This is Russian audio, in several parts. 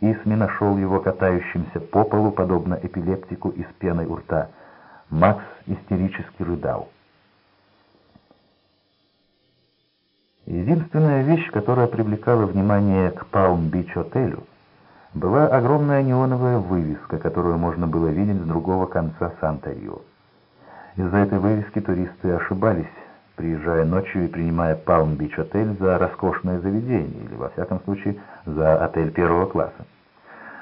Исми нашел его катающимся по полу, подобно эпилептику из пеной у рта. Макс истерически рыдал. Единственная вещь, которая привлекала внимание к Палм-Бич-отелю, была огромная неоновая вывеска, которую можно было видеть с другого конца Санта-Рио. Из-за этой вывески туристы ошибались, приезжая ночью и принимая Палм-Бич-отель за роскошное заведение, или, во всяком случае, за отель первого класса.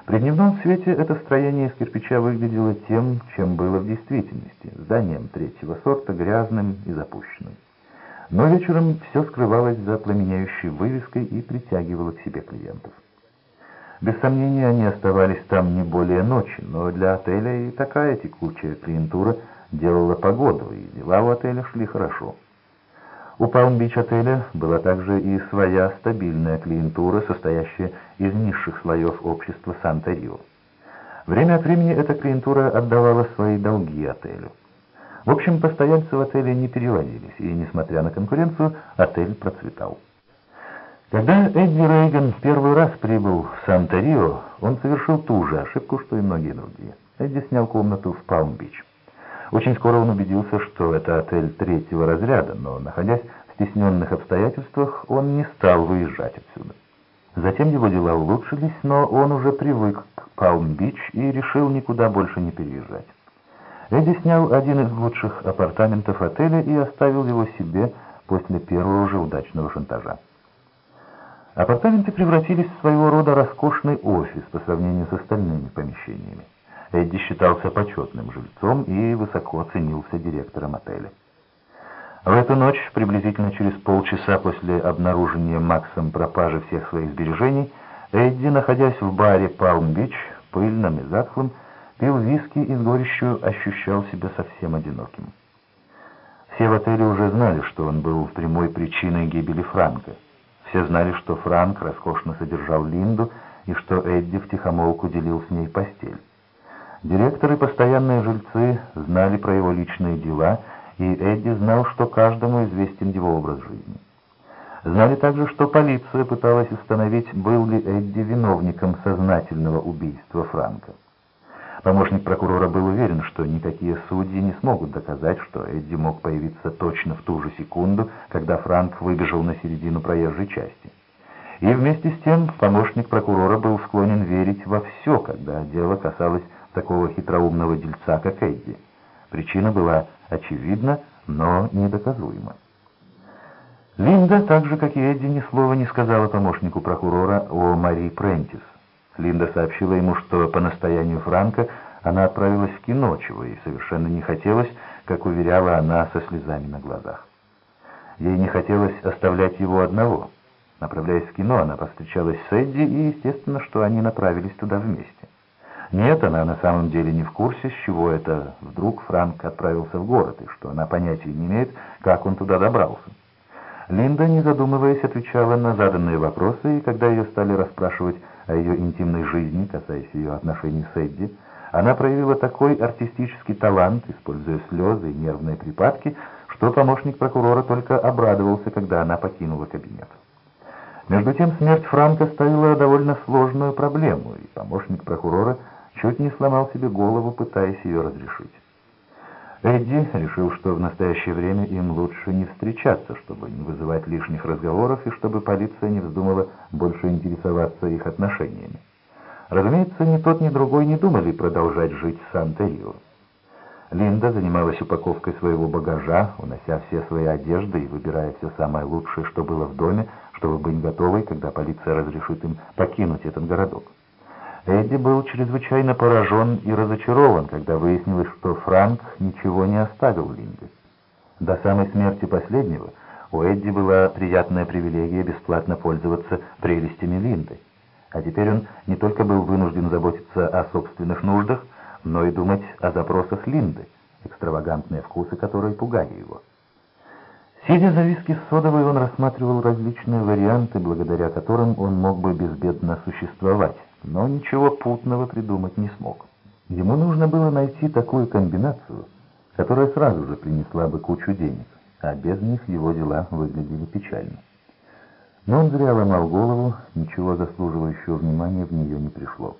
При дневном свете это строение из кирпича выглядело тем, чем было в действительности, зданием третьего сорта, грязным и запущенным. Но вечером все скрывалось за пламеняющей вывеской и притягивало к себе клиентов. Без сомнения, они оставались там не более ночи, но для отеля и такая текучая клиентура делала погоду, и дела у отеля шли хорошо. У Палм-Бич отеля была также и своя стабильная клиентура, состоящая из низших слоев общества Санта-Рио. Время от времени эта клиентура отдавала свои долги отелю. В общем, постояльцы в отеле не переводились, и, несмотря на конкуренцию, отель процветал. Когда Эдди Рейган первый раз прибыл в Санта-Рио, он совершил ту же ошибку, что и многие другие. Эдди снял комнату в Палм-Бич. Очень скоро он убедился, что это отель третьего разряда, но, находясь в стесненных обстоятельствах, он не стал выезжать отсюда. Затем его дела улучшились, но он уже привык к Палм-Бич и решил никуда больше не переезжать. Эдди снял один из лучших апартаментов отеля и оставил его себе после первого же удачного шантажа. Апартаменты превратились в своего рода роскошный офис по сравнению с остальными помещениями. Эдди считался почетным жильцом и высоко ценился директором отеля. В эту ночь, приблизительно через полчаса после обнаружения Максом пропажи всех своих сбережений, Эдди, находясь в баре «Палм-Бич», пыльном и затхлым, пил виски и с горечью ощущал себя совсем одиноким. Все в отеле уже знали, что он был прямой причиной гибели Франка. Все знали, что Франк роскошно содержал Линду и что Эдди втихомолку делил с ней постель. Директоры и постоянные жильцы знали про его личные дела, и Эдди знал, что каждому известен его образ жизни. Знали также, что полиция пыталась установить, был ли Эдди виновником сознательного убийства Франка. Помощник прокурора был уверен, что никакие судьи не смогут доказать, что Эдди мог появиться точно в ту же секунду, когда Франк выбежал на середину проезжей части. И вместе с тем помощник прокурора был склонен верить во все, когда дело касалось такого хитроумного дельца, как Эдди. Причина была очевидна, но недоказуема. Линда, так же как и Эдди, ни слова не сказала помощнику прокурора о Мари Прентис. Линда сообщила ему, что по настоянию Франка она отправилась в кино, чего ей совершенно не хотелось, как уверяла она со слезами на глазах. Ей не хотелось оставлять его одного. Направляясь в кино, она повстречалась с Эдди, и естественно, что они направились туда вместе. Нет, она на самом деле не в курсе, с чего это вдруг Франк отправился в город, и что она понятия не имеет, как он туда добрался. Линда, не задумываясь, отвечала на заданные вопросы, и когда ее стали расспрашивать о ее интимной жизни, касаясь ее отношений с Эдди, она проявила такой артистический талант, используя слезы и нервные припадки, что помощник прокурора только обрадовался, когда она покинула кабинет. Между тем смерть Франка ставила довольно сложную проблему, и помощник прокурора чуть не сломал себе голову, пытаясь ее разрешить. Эдди решил, что в настоящее время им лучше не встречаться, чтобы не вызывать лишних разговоров и чтобы полиция не вздумала больше интересоваться их отношениями. Разумеется, ни тот, ни другой не думали продолжать жить в Санта-Рио. Линда занималась упаковкой своего багажа, унося все свои одежды и выбирая все самое лучшее, что было в доме, чтобы быть готовой, когда полиция разрешит им покинуть этот городок. Эдди был чрезвычайно поражен и разочарован, когда выяснилось, что Франк ничего не оставил Линде. До самой смерти последнего у Эдди была приятная привилегия бесплатно пользоваться прелестями Линды. А теперь он не только был вынужден заботиться о собственных нуждах, но и думать о запросах Линды, экстравагантные вкусы которые пугали его. Сидя за виски с содовой, он рассматривал различные варианты, благодаря которым он мог бы безбедно существовать но ничего путного придумать не смог. Ему нужно было найти такую комбинацию, которая сразу же принесла бы кучу денег, а без них его дела выглядели печально. Но он зря ломал голову, ничего заслуживающего внимания в нее не пришло.